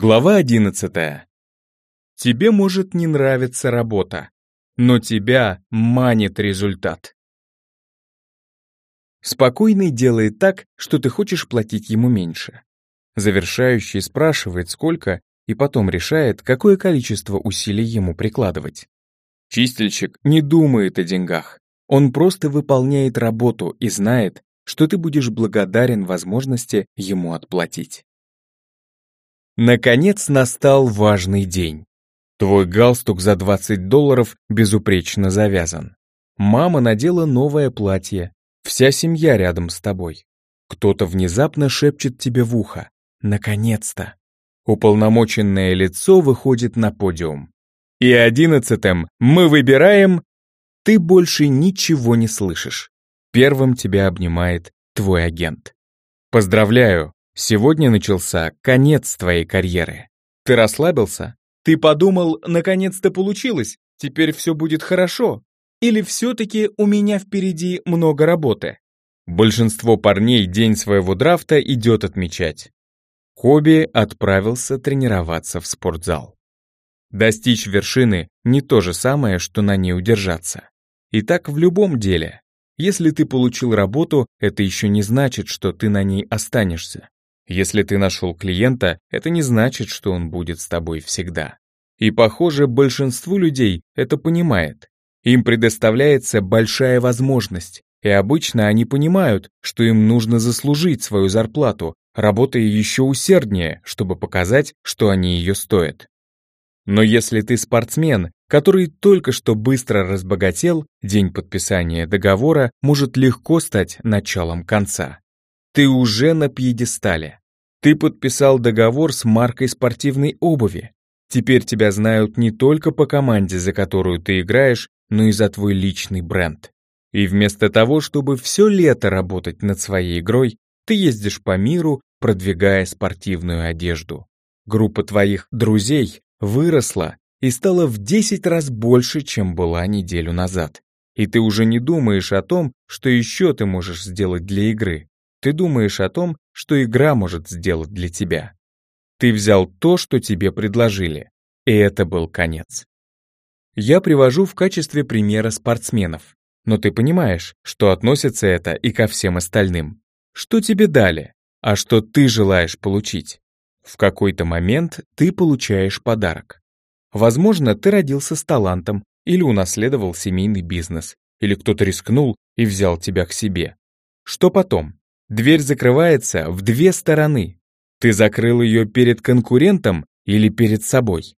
Глава 11. Тебе может не нравиться работа, но тебя манит результат. Спокойный делает так, что ты хочешь платить ему меньше. Завершающий спрашивает, сколько, и потом решает, какое количество усилий ему прикладывать. Чистильщик не думает о деньгах. Он просто выполняет работу и знает, что ты будешь благодарен возможности ему отплатить. Наконец настал важный день. Твой галстук за 20 долларов безупречно завязан. Мама надела новое платье. Вся семья рядом с тобой. Кто-то внезапно шепчет тебе в ухо. Наконец-то. Уполномоченное лицо выходит на подиум. И одиннадцатым мы выбираем... Ты больше ничего не слышишь. Первым тебя обнимает твой агент. Поздравляю, Сегодня начался конец твоей карьеры. Ты расслабился? Ты подумал, наконец-то получилось, теперь все будет хорошо? Или все-таки у меня впереди много работы? Большинство парней день своего драфта идет отмечать. Коби отправился тренироваться в спортзал. Достичь вершины не то же самое, что на ней удержаться. И так в любом деле. Если ты получил работу, это еще не значит, что ты на ней останешься. Если ты нашел клиента, это не значит, что он будет с тобой всегда. И, похоже, большинству людей это понимает. Им предоставляется большая возможность, и обычно они понимают, что им нужно заслужить свою зарплату, работая еще усерднее, чтобы показать, что они ее стоят. Но если ты спортсмен, который только что быстро разбогател, день подписания договора может легко стать началом конца. Ты уже на пьедестале. Ты подписал договор с маркой спортивной обуви. Теперь тебя знают не только по команде, за которую ты играешь, но и за твой личный бренд. И вместо того, чтобы все лето работать над своей игрой, ты ездишь по миру, продвигая спортивную одежду. Группа твоих друзей выросла и стала в 10 раз больше, чем была неделю назад. И ты уже не думаешь о том, что еще ты можешь сделать для игры. Ты думаешь о том, что игра может сделать для тебя. Ты взял то, что тебе предложили, и это был конец. Я привожу в качестве примера спортсменов, но ты понимаешь, что относится это и ко всем остальным. Что тебе дали, а что ты желаешь получить. В какой-то момент ты получаешь подарок. Возможно, ты родился с талантом или унаследовал семейный бизнес, или кто-то рискнул и взял тебя к себе. Что потом? Дверь закрывается в две стороны. Ты закрыл ее перед конкурентом или перед собой.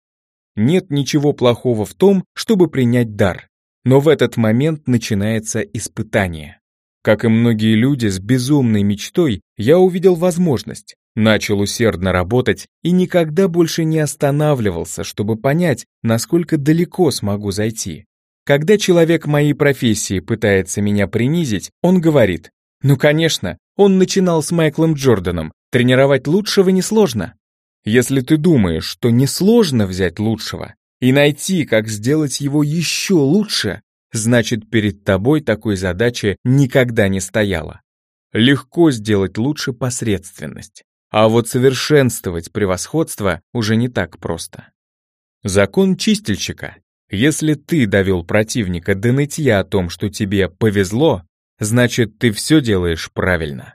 Нет ничего плохого в том, чтобы принять дар, но в этот момент начинается испытание. Как и многие люди с безумной мечтой, я увидел возможность, начал усердно работать и никогда больше не останавливался, чтобы понять, насколько далеко смогу зайти. Когда человек моей профессии пытается меня принизить, он говорит, ну конечно, он начинал с Майклом Джорданом, тренировать лучшего несложно. Если ты думаешь, что несложно взять лучшего и найти, как сделать его еще лучше, значит перед тобой такой задачи никогда не стояло. Легко сделать лучше посредственность, а вот совершенствовать превосходство уже не так просто. Закон чистильщика. Если ты довел противника до нытья о том, что тебе повезло, значит, ты все делаешь правильно.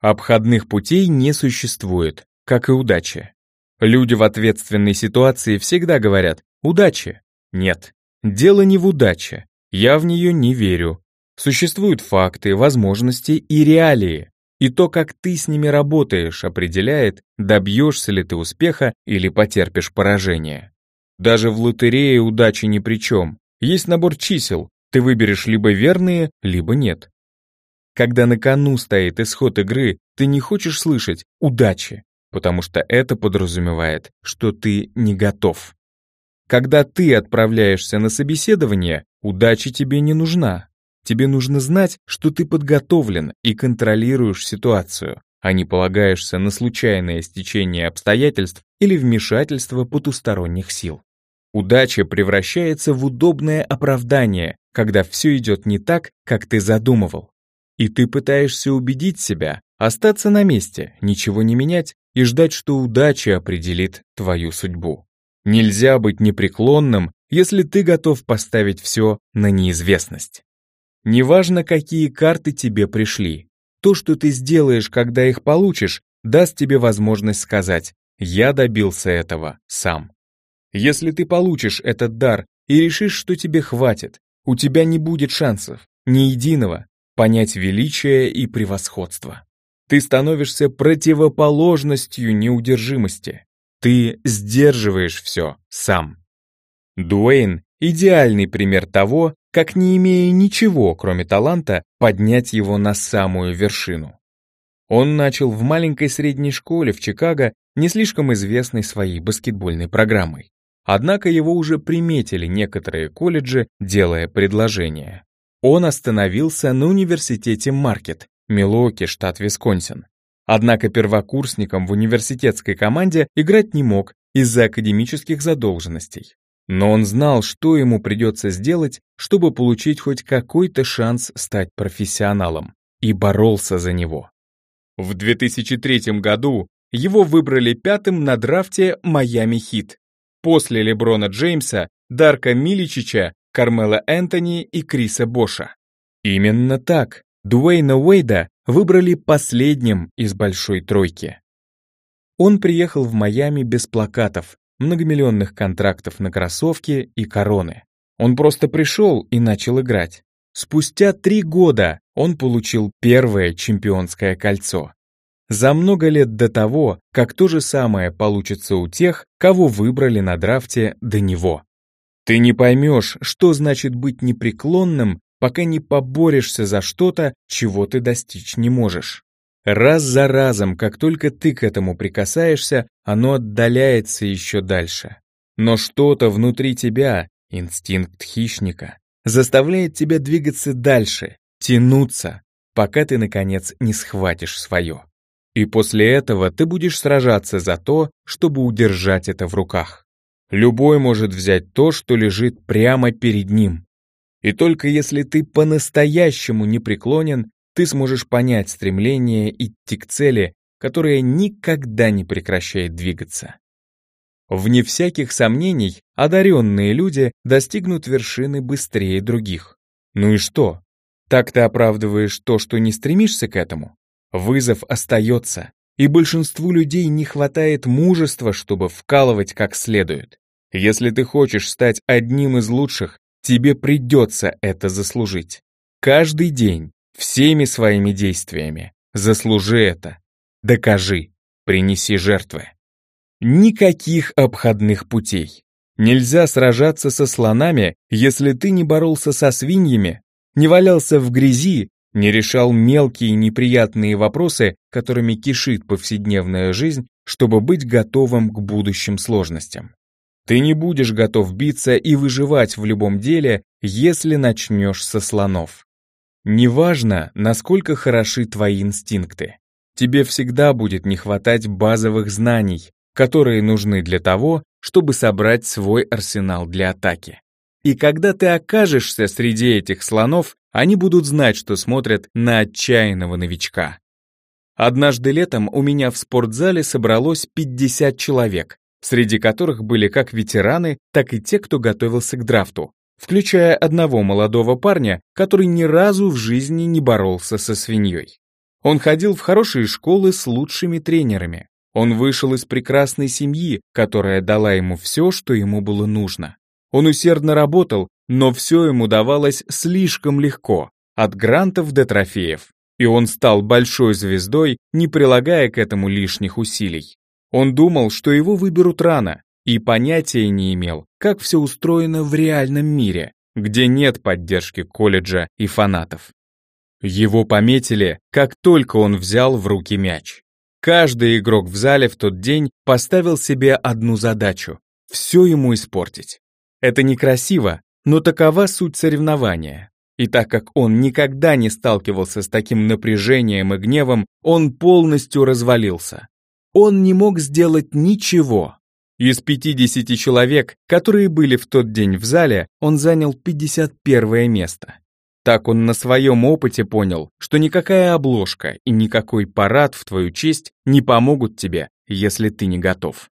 Обходных путей не существует, как и удачи. Люди в ответственной ситуации всегда говорят «удачи». Нет, дело не в удаче, я в нее не верю. Существуют факты, возможности и реалии. И то, как ты с ними работаешь, определяет, добьешься ли ты успеха или потерпишь поражение. Даже в лотерее удачи ни при чем. Есть набор чисел, ты выберешь либо верные, либо нет. Когда на кону стоит исход игры, ты не хочешь слышать «удачи», потому что это подразумевает, что ты не готов. Когда ты отправляешься на собеседование, удача тебе не нужна. Тебе нужно знать, что ты подготовлен и контролируешь ситуацию, а не полагаешься на случайное стечение обстоятельств или вмешательство потусторонних сил. Удача превращается в удобное оправдание, когда все идет не так, как ты задумывал. И ты пытаешься убедить себя остаться на месте, ничего не менять и ждать, что удача определит твою судьбу. Нельзя быть непреклонным, если ты готов поставить все на неизвестность. Неважно, какие карты тебе пришли, то, что ты сделаешь, когда их получишь, даст тебе возможность сказать «я добился этого сам». Если ты получишь этот дар и решишь, что тебе хватит, у тебя не будет шансов, ни единого, понять величие и превосходство. Ты становишься противоположностью неудержимости. Ты сдерживаешь все сам. Дуэйн — идеальный пример того, как не имея ничего, кроме таланта, поднять его на самую вершину. Он начал в маленькой средней школе в Чикаго, не слишком известной своей баскетбольной программой. Однако его уже приметили некоторые колледжи, делая предложение. Он остановился на университете Маркет, Милуоки, штат Висконсин. Однако первокурсником в университетской команде играть не мог из-за академических задолженностей. Но он знал, что ему придется сделать, чтобы получить хоть какой-то шанс стать профессионалом, и боролся за него. В 2003 году его выбрали пятым на драфте «Майами Хит». После Леброна Джеймса, Дарка Миличича, Кармела Энтони и Криса Боша. Именно так Дуэйна Уэйда выбрали последним из большой тройки. Он приехал в Майами без плакатов, многомиллионных контрактов на кроссовки и короны. Он просто пришел и начал играть. Спустя три года он получил первое чемпионское кольцо. За много лет до того, как то же самое получится у тех, кого выбрали на драфте до него. Ты не поймешь, что значит быть непреклонным пока не поборешься за что-то, чего ты достичь не можешь. Раз за разом, как только ты к этому прикасаешься, оно отдаляется еще дальше. Но что-то внутри тебя, инстинкт хищника, заставляет тебя двигаться дальше, тянуться, пока ты, наконец, не схватишь свое. И после этого ты будешь сражаться за то, чтобы удержать это в руках. Любой может взять то, что лежит прямо перед ним, и только если ты по-настоящему непреклонен, ты сможешь понять стремление идти к цели, которая никогда не прекращает двигаться. Вне всяких сомнений, одаренные люди достигнут вершины быстрее других. Ну и что? Так ты оправдываешь то, что не стремишься к этому? Вызов остается, и большинству людей не хватает мужества, чтобы вкалывать как следует. Если ты хочешь стать одним из лучших, Тебе придется это заслужить. Каждый день, всеми своими действиями. Заслужи это. Докажи. Принеси жертвы. Никаких обходных путей. Нельзя сражаться со слонами, если ты не боролся со свиньями, не валялся в грязи, не решал мелкие неприятные вопросы, которыми кишит повседневная жизнь, чтобы быть готовым к будущим сложностям. Ты не будешь готов биться и выживать в любом деле, если начнешь со слонов. Неважно, насколько хороши твои инстинкты. Тебе всегда будет не хватать базовых знаний, которые нужны для того, чтобы собрать свой арсенал для атаки. И когда ты окажешься среди этих слонов, они будут знать, что смотрят на отчаянного новичка. Однажды летом у меня в спортзале собралось 50 человек, среди которых были как ветераны, так и те, кто готовился к драфту, включая одного молодого парня, который ни разу в жизни не боролся со свиньей. Он ходил в хорошие школы с лучшими тренерами. Он вышел из прекрасной семьи, которая дала ему все, что ему было нужно. Он усердно работал, но все ему давалось слишком легко, от грантов до трофеев. И он стал большой звездой, не прилагая к этому лишних усилий. Он думал, что его выберут рано, и понятия не имел, как все устроено в реальном мире, где нет поддержки колледжа и фанатов. Его пометили, как только он взял в руки мяч. Каждый игрок в зале в тот день поставил себе одну задачу — все ему испортить. Это некрасиво, но такова суть соревнования. И так как он никогда не сталкивался с таким напряжением и гневом, он полностью развалился. Он не мог сделать ничего. Из 50 человек, которые были в тот день в зале, он занял 51 место. Так он на своем опыте понял, что никакая обложка и никакой парад в твою честь не помогут тебе, если ты не готов.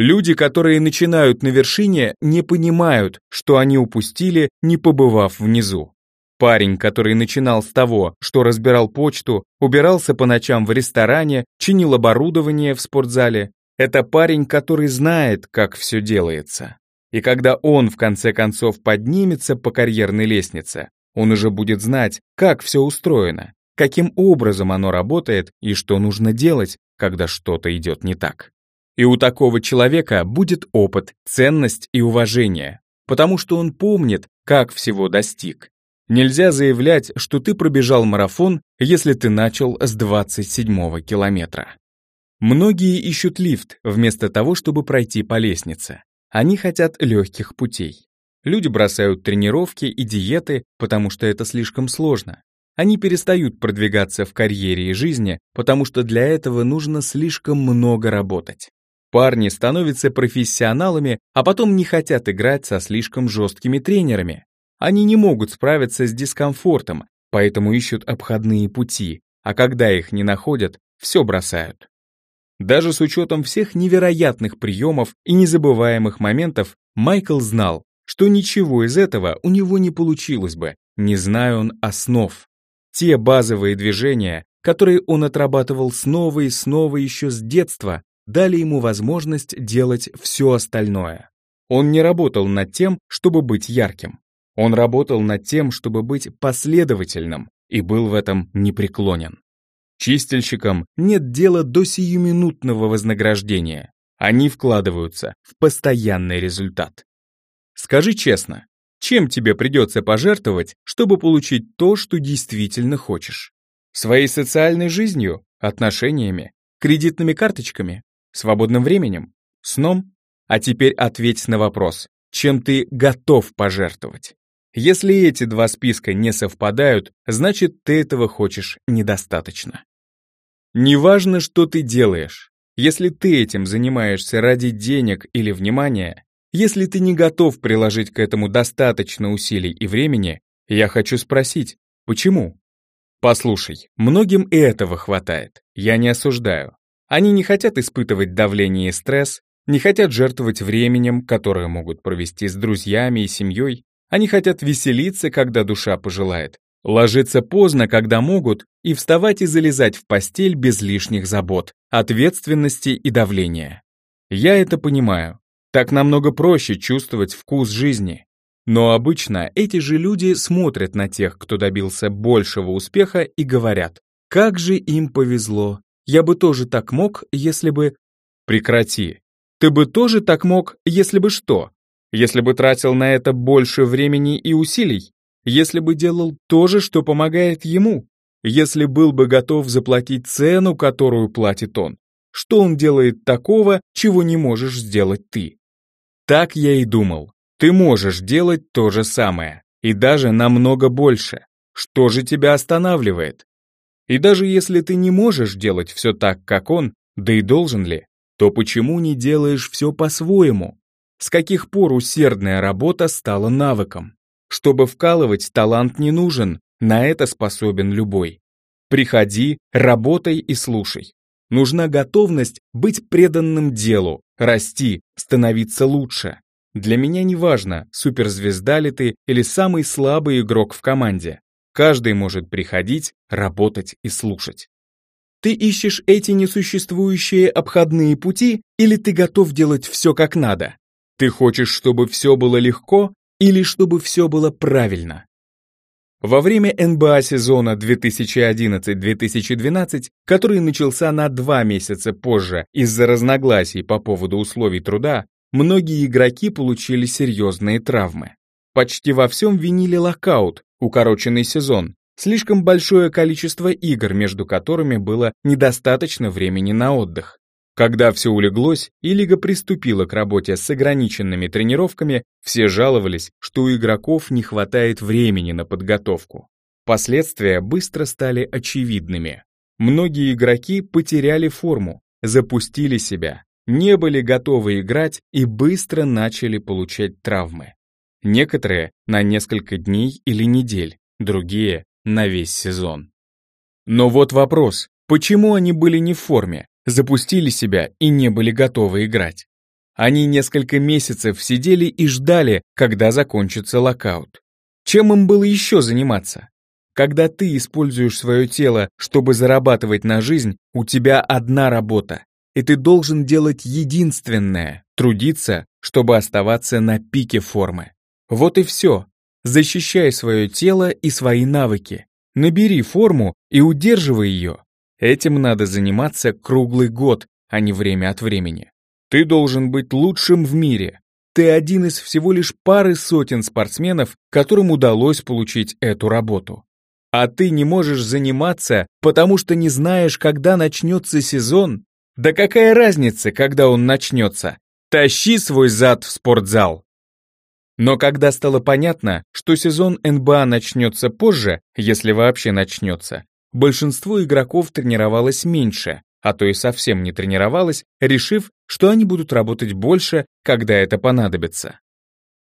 Люди, которые начинают на вершине, не понимают, что они упустили, не побывав внизу. Парень, который начинал с того, что разбирал почту, убирался по ночам в ресторане, чинил оборудование в спортзале, это парень, который знает, как все делается. И когда он в конце концов поднимется по карьерной лестнице, он уже будет знать, как все устроено, каким образом оно работает и что нужно делать, когда что-то идет не так. И у такого человека будет опыт, ценность и уважение, потому что он помнит, как всего достиг. Нельзя заявлять, что ты пробежал марафон, если ты начал с 27 километра. Многие ищут лифт, вместо того, чтобы пройти по лестнице. Они хотят легких путей. Люди бросают тренировки и диеты, потому что это слишком сложно. Они перестают продвигаться в карьере и жизни, потому что для этого нужно слишком много работать. Парни становятся профессионалами, а потом не хотят играть со слишком жесткими тренерами. Они не могут справиться с дискомфортом, поэтому ищут обходные пути, а когда их не находят, все бросают. Даже с учетом всех невероятных приемов и незабываемых моментов, Майкл знал, что ничего из этого у него не получилось бы, не зная он основ. Те базовые движения, которые он отрабатывал снова и снова еще с детства, дали ему возможность делать все остальное. Он не работал над тем, чтобы быть ярким. Он работал над тем, чтобы быть последовательным, и был в этом непреклонен. Чистильщикам нет дела до сиюминутного вознаграждения. Они вкладываются в постоянный результат. Скажи честно, чем тебе придется пожертвовать, чтобы получить то, что действительно хочешь? Своей социальной жизнью, отношениями, кредитными карточками, Свободным временем? Сном? А теперь ответь на вопрос, чем ты готов пожертвовать? Если эти два списка не совпадают, значит ты этого хочешь недостаточно. Неважно, что ты делаешь. Если ты этим занимаешься ради денег или внимания, если ты не готов приложить к этому достаточно усилий и времени, я хочу спросить, почему? Послушай, многим и этого хватает, я не осуждаю. Они не хотят испытывать давление и стресс, не хотят жертвовать временем, которое могут провести с друзьями и семьей. Они хотят веселиться, когда душа пожелает, ложиться поздно, когда могут, и вставать и залезать в постель без лишних забот, ответственности и давления. Я это понимаю. Так намного проще чувствовать вкус жизни. Но обычно эти же люди смотрят на тех, кто добился большего успеха и говорят, как же им повезло, я бы тоже так мог, если бы... Прекрати. Ты бы тоже так мог, если бы что? Если бы тратил на это больше времени и усилий? Если бы делал то же, что помогает ему? Если был бы готов заплатить цену, которую платит он? Что он делает такого, чего не можешь сделать ты? Так я и думал. Ты можешь делать то же самое, и даже намного больше. Что же тебя останавливает? И даже если ты не можешь делать все так, как он, да и должен ли, то почему не делаешь все по-своему? С каких пор усердная работа стала навыком? Чтобы вкалывать, талант не нужен, на это способен любой. Приходи, работай и слушай. Нужна готовность быть преданным делу, расти, становиться лучше. Для меня не важно, суперзвезда ли ты или самый слабый игрок в команде. Каждый может приходить, работать и слушать. Ты ищешь эти несуществующие обходные пути или ты готов делать все как надо? Ты хочешь, чтобы все было легко или чтобы все было правильно? Во время НБА сезона 2011-2012, который начался на два месяца позже из-за разногласий по поводу условий труда, многие игроки получили серьезные травмы. Почти во всем винили локаут, укороченный сезон, слишком большое количество игр, между которыми было недостаточно времени на отдых. Когда все улеглось и лига приступила к работе с ограниченными тренировками, все жаловались, что у игроков не хватает времени на подготовку. Последствия быстро стали очевидными. Многие игроки потеряли форму, запустили себя, не были готовы играть и быстро начали получать травмы. Некоторые на несколько дней или недель, другие на весь сезон. Но вот вопрос, почему они были не в форме? запустили себя и не были готовы играть. Они несколько месяцев сидели и ждали, когда закончится локаут. Чем им было еще заниматься? Когда ты используешь свое тело, чтобы зарабатывать на жизнь, у тебя одна работа, и ты должен делать единственное — трудиться, чтобы оставаться на пике формы. Вот и все. Защищай свое тело и свои навыки. Набери форму и удерживай ее. Этим надо заниматься круглый год, а не время от времени. Ты должен быть лучшим в мире. Ты один из всего лишь пары сотен спортсменов, которым удалось получить эту работу. А ты не можешь заниматься, потому что не знаешь, когда начнется сезон? Да какая разница, когда он начнется? Тащи свой зад в спортзал. Но когда стало понятно, что сезон НБА начнется позже, если вообще начнется, большинство игроков тренировалось меньше, а то и совсем не тренировалось, решив, что они будут работать больше, когда это понадобится.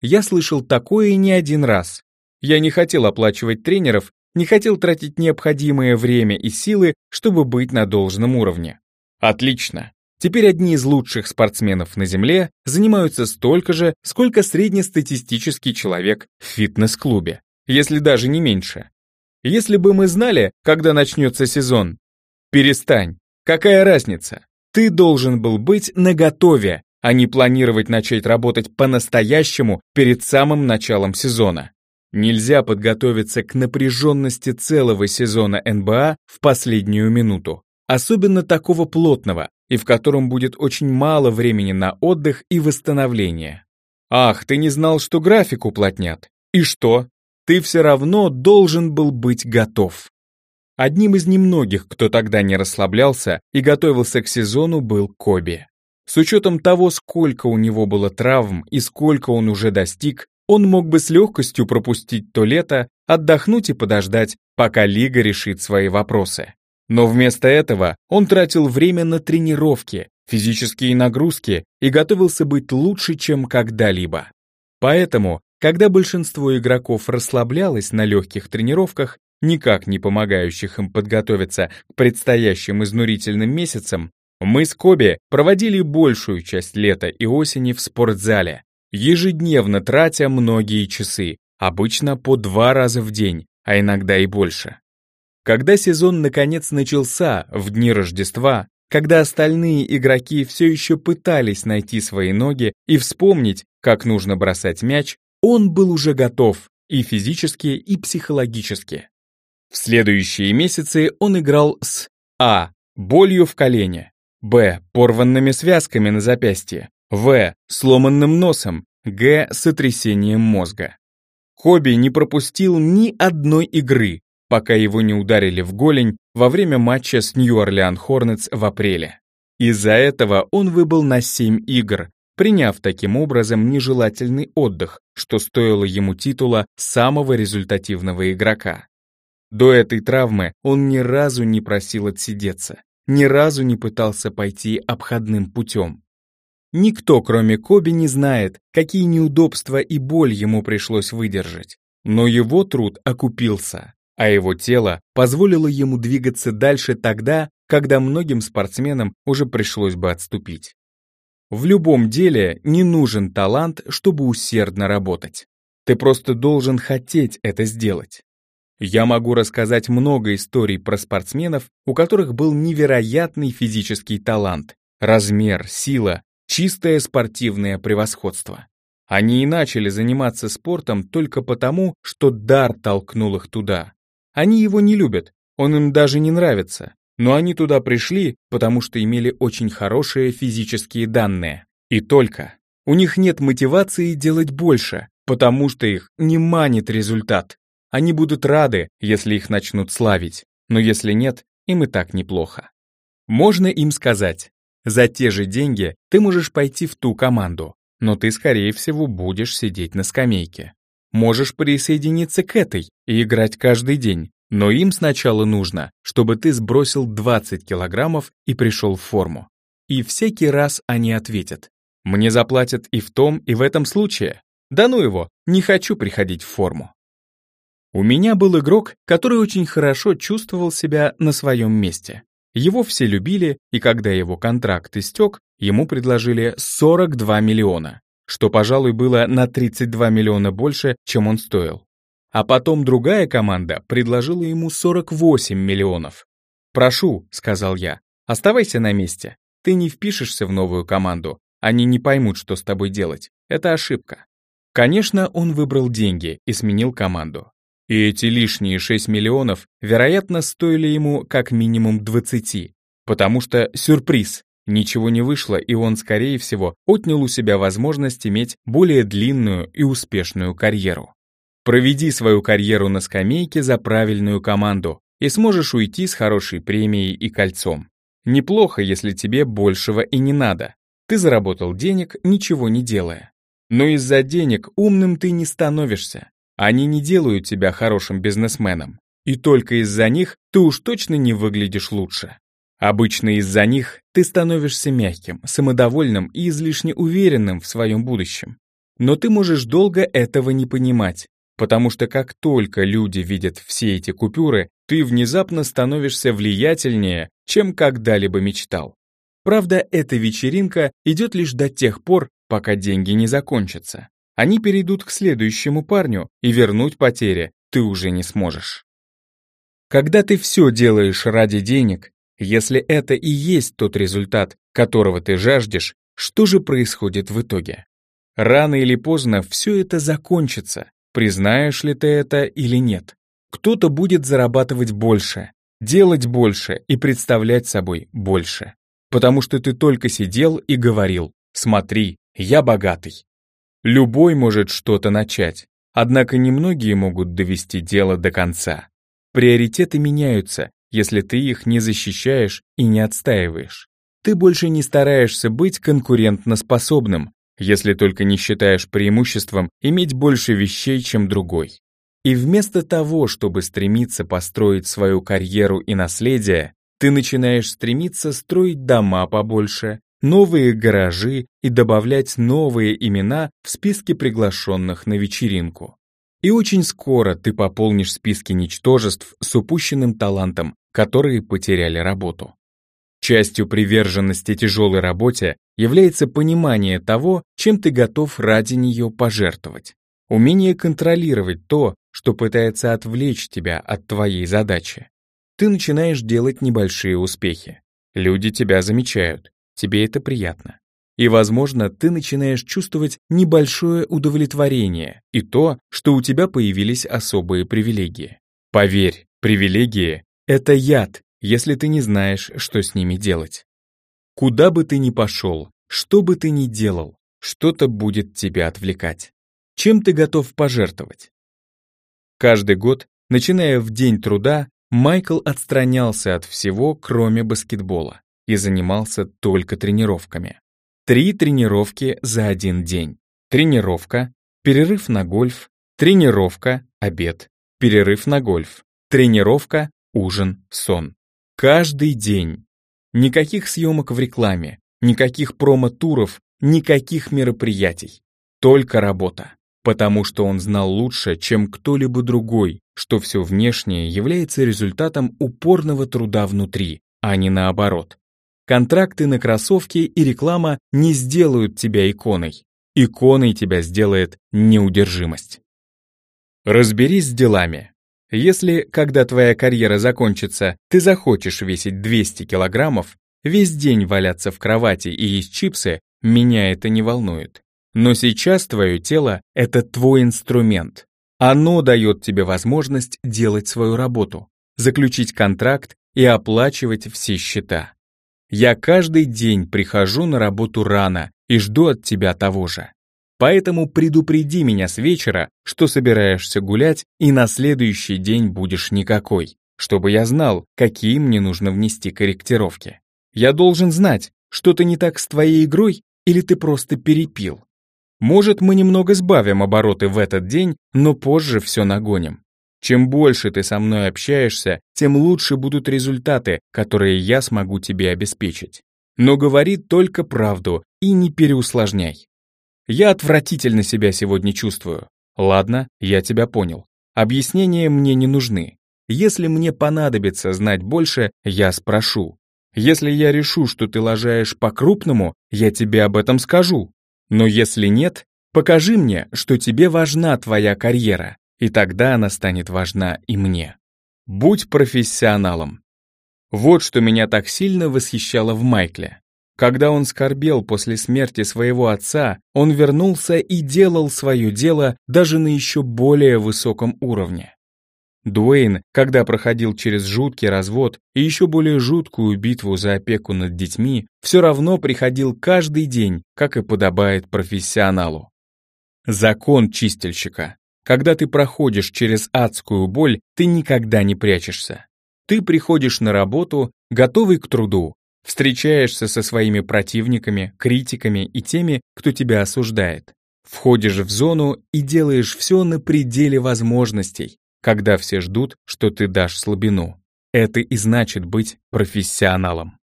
Я слышал такое не один раз. Я не хотел оплачивать тренеров, не хотел тратить необходимое время и силы, чтобы быть на должном уровне. Отлично. Теперь одни из лучших спортсменов на Земле занимаются столько же, сколько среднестатистический человек в фитнес-клубе, если даже не меньше. Если бы мы знали, когда начнется сезон, перестань, какая разница? Ты должен был быть наготове, а не планировать начать работать по-настоящему перед самым началом сезона. Нельзя подготовиться к напряженности целого сезона НБА в последнюю минуту, особенно такого плотного, и в котором будет очень мало времени на отдых и восстановление. Ах, ты не знал, что график уплотнят. И что? Ты все равно должен был быть готов. Одним из немногих, кто тогда не расслаблялся и готовился к сезону, был Коби. С учетом того, сколько у него было травм и сколько он уже достиг, он мог бы с легкостью пропустить то лето, отдохнуть и подождать, пока лига решит свои вопросы. Но вместо этого он тратил время на тренировки, физические нагрузки и готовился быть лучше, чем когда-либо. Поэтому, когда большинство игроков расслаблялось на легких тренировках, никак не помогающих им подготовиться к предстоящим изнурительным месяцам, мы с Коби проводили большую часть лета и осени в спортзале, ежедневно тратя многие часы, обычно по два раза в день, а иногда и больше. Когда сезон наконец начался в дни Рождества, когда остальные игроки все еще пытались найти свои ноги и вспомнить, как нужно бросать мяч, он был уже готов и физически, и психологически. В следующие месяцы он играл с А. Болью в колене, Б. Порванными связками на запястье, В. Сломанным носом, Г. Сотрясением мозга. Хобби не пропустил ни одной игры, пока его не ударили в голень во время матча с Нью-Орлеан Хорнетс в апреле. Из-за этого он выбыл на 7 игр, приняв таким образом нежелательный отдых, что стоило ему титула самого результативного игрока. До этой травмы он ни разу не просил отсидеться, ни разу не пытался пойти обходным путем. Никто, кроме Коби, не знает, какие неудобства и боль ему пришлось выдержать, но его труд окупился а его тело позволило ему двигаться дальше тогда, когда многим спортсменам уже пришлось бы отступить. В любом деле не нужен талант, чтобы усердно работать. Ты просто должен хотеть это сделать. Я могу рассказать много историй про спортсменов, у которых был невероятный физический талант, размер, сила, чистое спортивное превосходство. Они и начали заниматься спортом только потому, что дар толкнул их туда. Они его не любят, он им даже не нравится, но они туда пришли, потому что имели очень хорошие физические данные. И только. У них нет мотивации делать больше, потому что их не манит результат. Они будут рады, если их начнут славить, но если нет, им и так неплохо. Можно им сказать, за те же деньги ты можешь пойти в ту команду, но ты, скорее всего, будешь сидеть на скамейке. Можешь присоединиться к этой и играть каждый день, но им сначала нужно, чтобы ты сбросил 20 килограммов и пришел в форму. И всякий раз они ответят, мне заплатят и в том, и в этом случае. Да ну его, не хочу приходить в форму. У меня был игрок, который очень хорошо чувствовал себя на своем месте. Его все любили, и когда его контракт истек, ему предложили 42 миллиона, что, пожалуй, было на 32 миллиона больше, чем он стоил. А потом другая команда предложила ему 48 миллионов. «Прошу», — сказал я, — «оставайся на месте. Ты не впишешься в новую команду. Они не поймут, что с тобой делать. Это ошибка». Конечно, он выбрал деньги и сменил команду. И эти лишние 6 миллионов, вероятно, стоили ему как минимум 20. Потому что сюрприз, ничего не вышло, и он, скорее всего, отнял у себя возможность иметь более длинную и успешную карьеру. Проведи свою карьеру на скамейке за правильную команду, и сможешь уйти с хорошей премией и кольцом. Неплохо, если тебе большего и не надо. Ты заработал денег, ничего не делая. Но из-за денег умным ты не становишься. Они не делают тебя хорошим бизнесменом. И только из-за них ты уж точно не выглядишь лучше. Обычно из-за них ты становишься мягким, самодовольным и излишне уверенным в своем будущем. Но ты можешь долго этого не понимать, потому что как только люди видят все эти купюры, ты внезапно становишься влиятельнее, чем когда-либо мечтал. Правда, эта вечеринка идет лишь до тех пор, пока деньги не закончатся. Они перейдут к следующему парню, и вернуть потери ты уже не сможешь. Когда ты все делаешь ради денег, если это и есть тот результат, которого ты жаждешь, что же происходит в итоге? Рано или поздно все это закончится, признаешь ли ты это или нет. Кто-то будет зарабатывать больше, делать больше и представлять собой больше. Потому что ты только сидел и говорил «Смотри, я богатый, Любой может что-то начать, однако немногие могут довести дело до конца. Приоритеты меняются, если ты их не защищаешь и не отстаиваешь. Ты больше не стараешься быть конкурентноспособным, если только не считаешь преимуществом иметь больше вещей, чем другой. И вместо того, чтобы стремиться построить свою карьеру и наследие, ты начинаешь стремиться строить дома побольше, новые гаражи и добавлять новые имена в списки приглашенных на вечеринку. И очень скоро ты пополнишь списки ничтожеств с упущенным талантом, которые потеряли работу. Частью приверженности тяжелой работе является понимание того, чем ты готов ради нее пожертвовать. Умение контролировать то, что пытается отвлечь тебя от твоей задачи. Ты начинаешь делать небольшие успехи. Люди тебя замечают, тебе это приятно. И, возможно, ты начинаешь чувствовать небольшое удовлетворение и то, что у тебя появились особые привилегии. Поверь, привилегии — это яд, если ты не знаешь, что с ними делать. Куда бы ты ни пошел, что бы ты ни делал, что-то будет тебя отвлекать. Чем ты готов пожертвовать? Каждый год, начиная в день труда, Майкл отстранялся от всего, кроме баскетбола и занимался только тренировками. Три тренировки за один день. Тренировка, перерыв на гольф, тренировка, обед, перерыв на гольф, тренировка, ужин, сон. Каждый день. Никаких съемок в рекламе, никаких промо-туров, никаких мероприятий. Только работа. Потому что он знал лучше, чем кто-либо другой, что все внешнее является результатом упорного труда внутри, а не наоборот. Контракты на кроссовки и реклама не сделают тебя иконой. Иконой тебя сделает неудержимость. Разберись с делами. Если, когда твоя карьера закончится, ты захочешь весить 200 килограммов, весь день валяться в кровати и есть чипсы, меня это не волнует. Но сейчас твое тело — это твой инструмент. Оно дает тебе возможность делать свою работу, заключить контракт и оплачивать все счета. Я каждый день прихожу на работу рано и жду от тебя того же. Поэтому предупреди меня с вечера, что собираешься гулять, и на следующий день будешь никакой, чтобы я знал, какие мне нужно внести корректировки. Я должен знать, что-то не так с твоей игрой или ты просто перепил. Может, мы немного сбавим обороты в этот день, но позже все нагоним. Чем больше ты со мной общаешься, тем лучше будут результаты, которые я смогу тебе обеспечить. Но говори только правду и не переусложняй. Я отвратительно себя сегодня чувствую. Ладно, я тебя понял. Объяснения мне не нужны. Если мне понадобится знать больше, я спрошу. Если я решу, что ты лажаешь по-крупному, я тебе об этом скажу. Но если нет, покажи мне, что тебе важна твоя карьера, и тогда она станет важна и мне. Будь профессионалом. Вот что меня так сильно восхищало в Майкле. Когда он скорбел после смерти своего отца, он вернулся и делал свое дело даже на еще более высоком уровне. Дуэйн, когда проходил через жуткий развод и еще более жуткую битву за опеку над детьми, все равно приходил каждый день, как и подобает профессионалу. Закон чистильщика. Когда ты проходишь через адскую боль, ты никогда не прячешься. Ты приходишь на работу, готовый к труду, встречаешься со своими противниками, критиками и теми, кто тебя осуждает. Входишь в зону и делаешь все на пределе возможностей, когда все ждут, что ты дашь слабину. Это и значит быть профессионалом.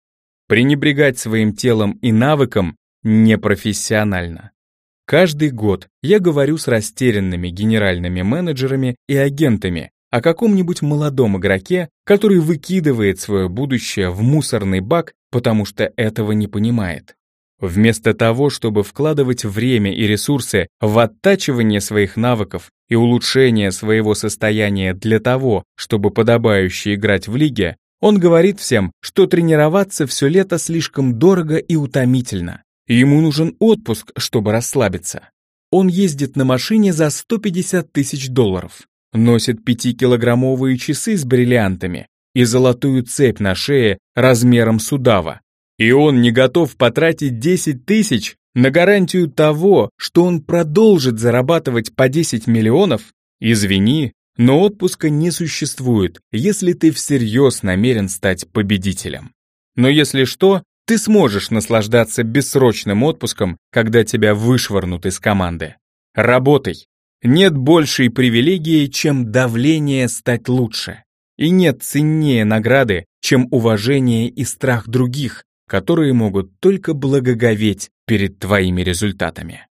Пренебрегать своим телом и навыком непрофессионально. Каждый год я говорю с растерянными генеральными менеджерами и агентами о каком-нибудь молодом игроке, который выкидывает свое будущее в мусорный бак, потому что этого не понимает. Вместо того, чтобы вкладывать время и ресурсы в оттачивание своих навыков и улучшение своего состояния для того, чтобы подобающе играть в лиге, он говорит всем, что тренироваться все лето слишком дорого и утомительно, ему нужен отпуск, чтобы расслабиться. Он ездит на машине за 150 тысяч долларов, носит 5-килограммовые часы с бриллиантами и золотую цепь на шее размером с удава, и он не готов потратить 10 тысяч на гарантию того, что он продолжит зарабатывать по 10 миллионов, извини, но отпуска не существует, если ты всерьез намерен стать победителем. Но если что, ты сможешь наслаждаться бессрочным отпуском, когда тебя вышвырнут из команды. Работай. Нет большей привилегии, чем давление стать лучше. И нет ценнее награды, чем уважение и страх других, которые могут только благоговеть перед твоими результатами.